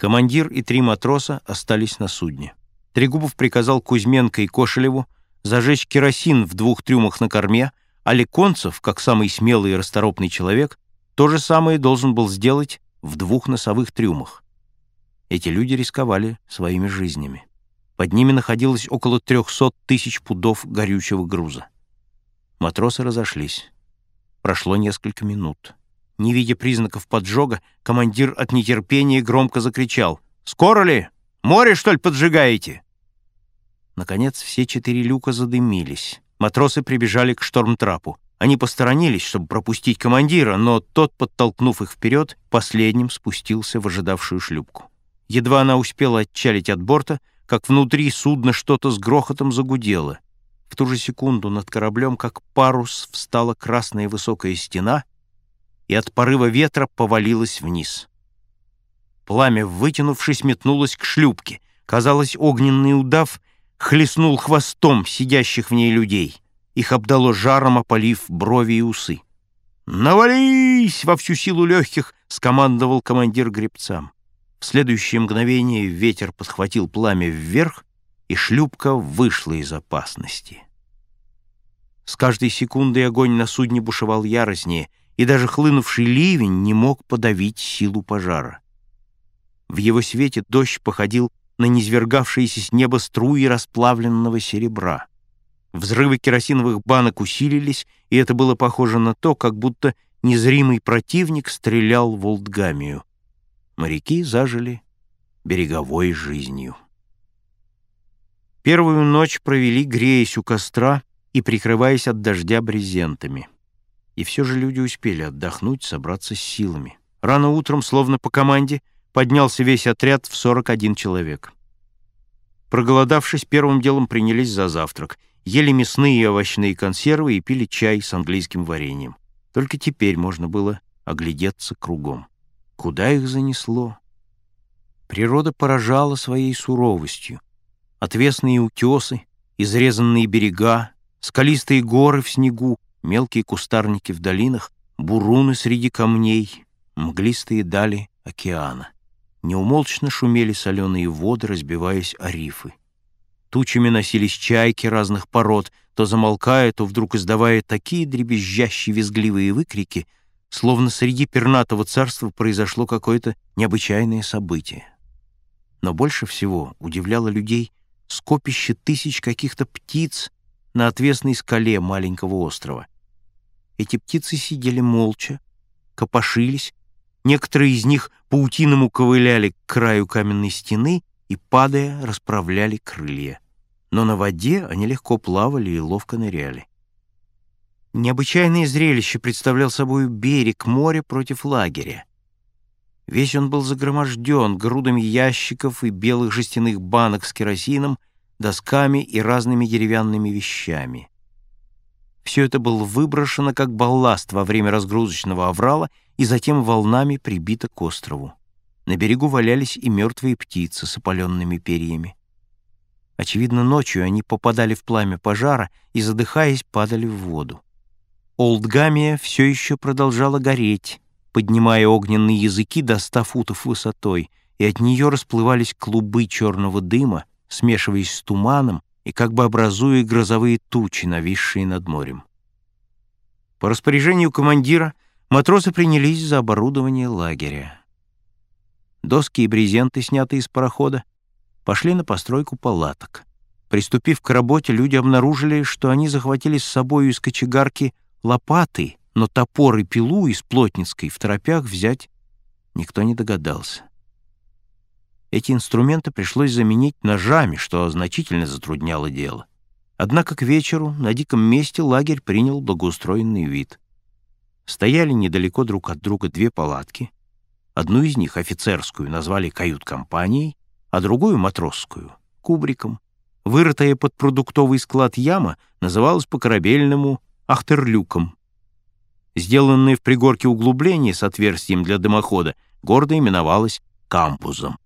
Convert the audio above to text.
Командир и три матроса остались на судне. Трегубов приказал Кузьменко и Кошелеву зажечь керосин в двух трюмах на корме, а Леконцев, как самый смелый и расторопный человек, то же самое должен был сделать в двух носовых трюмах. Эти люди рисковали своими жизнями. Под ними находилось около 300 тысяч пудов горючего груза. Матросы разошлись. Прошло несколько минут. Не видя признаков поджога, командир от нетерпения громко закричал. «Скоро ли? Море, что ли, поджигаете?» Наконец, все четыре люка задымились. Матросы прибежали к штормтрапу. Они посторонились, чтобы пропустить командира, но тот, подтолкнув их вперед, последним спустился в ожидавшую шлюпку. Едва она успела отчалить от борта, как внутри судна что-то с грохотом загудело. В ту же секунду над кораблем, как парус, встала красная высокая стена и от порыва ветра повалилась вниз. Пламя, вытянувшись, метнулось к шлюпке. Казалось, огненный удав хлестнул хвостом сидящих в ней людей. Их обдало жаром, опалив брови и усы. «Навались!» — во всю силу легких скомандовал командир гребцам. В следующее мгновение ветер подхватил пламя вверх, и шлюпка вышла из опасности. С каждой секундой огонь на судне бушевал яростнее, и даже хлынувший ливень не мог подавить силу пожара. В его свете дождь походил на низвергавшиеся с неба струи расплавленного серебра. Взрывы керосиновых банок усилились, и это было похоже на то, как будто незримый противник стрелял в Олдгамию. Моряки зажили береговой жизнью. Первую ночь провели, греясь у костра и прикрываясь от дождя брезентами. И все же люди успели отдохнуть, собраться с силами. Рано утром, словно по команде, поднялся весь отряд в 41 человек. Проголодавшись, первым делом принялись за завтрак, ели мясные и овощные консервы и пили чай с английским вареньем. Только теперь можно было оглядеться кругом. Куда их занесло? Природа поражала своей суровостью. Отвесные утесы, изрезанные берега, скалистые горы в снегу, мелкие кустарники в долинах, буруны среди камней, мглистые дали океана. Неумолчно шумели соленые воды, разбиваясь о рифы. Тучами носились чайки разных пород, то замолкая, то вдруг издавая такие дребезжащие визгливые выкрики, словно среди пернатого царства произошло какое-то необычайное событие. Но больше всего удивляло людей скопище тысяч каких-то птиц на отвесной скале маленького острова. Эти птицы сидели молча, копошились, Некоторые из них паутиному ковыляли к краю каменной стены и, падая, расправляли крылья. Но на воде они легко плавали и ловко ныряли. Необычайное зрелище представлял собой берег моря против лагеря. Весь он был загроможден грудами ящиков и белых жестяных банок с керосином, досками и разными деревянными вещами. Все это было выброшено как балласт во время разгрузочного аврала и затем волнами прибито к острову. На берегу валялись и мертвые птицы с опаленными перьями. Очевидно, ночью они попадали в пламя пожара и, задыхаясь, падали в воду. Олдгамия все еще продолжала гореть, поднимая огненные языки до ста футов высотой, и от нее расплывались клубы черного дыма, смешиваясь с туманом, и как бы образуя грозовые тучи, нависшие над морем. По распоряжению командира матросы принялись за оборудование лагеря. Доски и брезенты, снятые из парохода, пошли на постройку палаток. Приступив к работе, люди обнаружили, что они захватили с собой из кочегарки лопаты, но топор и пилу из плотницкой в торопях взять никто не догадался. Эти инструменты пришлось заменить ножами, что значительно затрудняло дело. Однако к вечеру на диком месте лагерь принял благоустроенный вид. Стояли недалеко друг от друга две палатки. Одну из них, офицерскую, назвали кают-компанией, а другую — матросскую, кубриком. Вырытая под продуктовый склад яма называлась по-корабельному ахтерлюком. Сделанное в пригорке углубление с отверстием для дымохода гордо именовалось кампузом.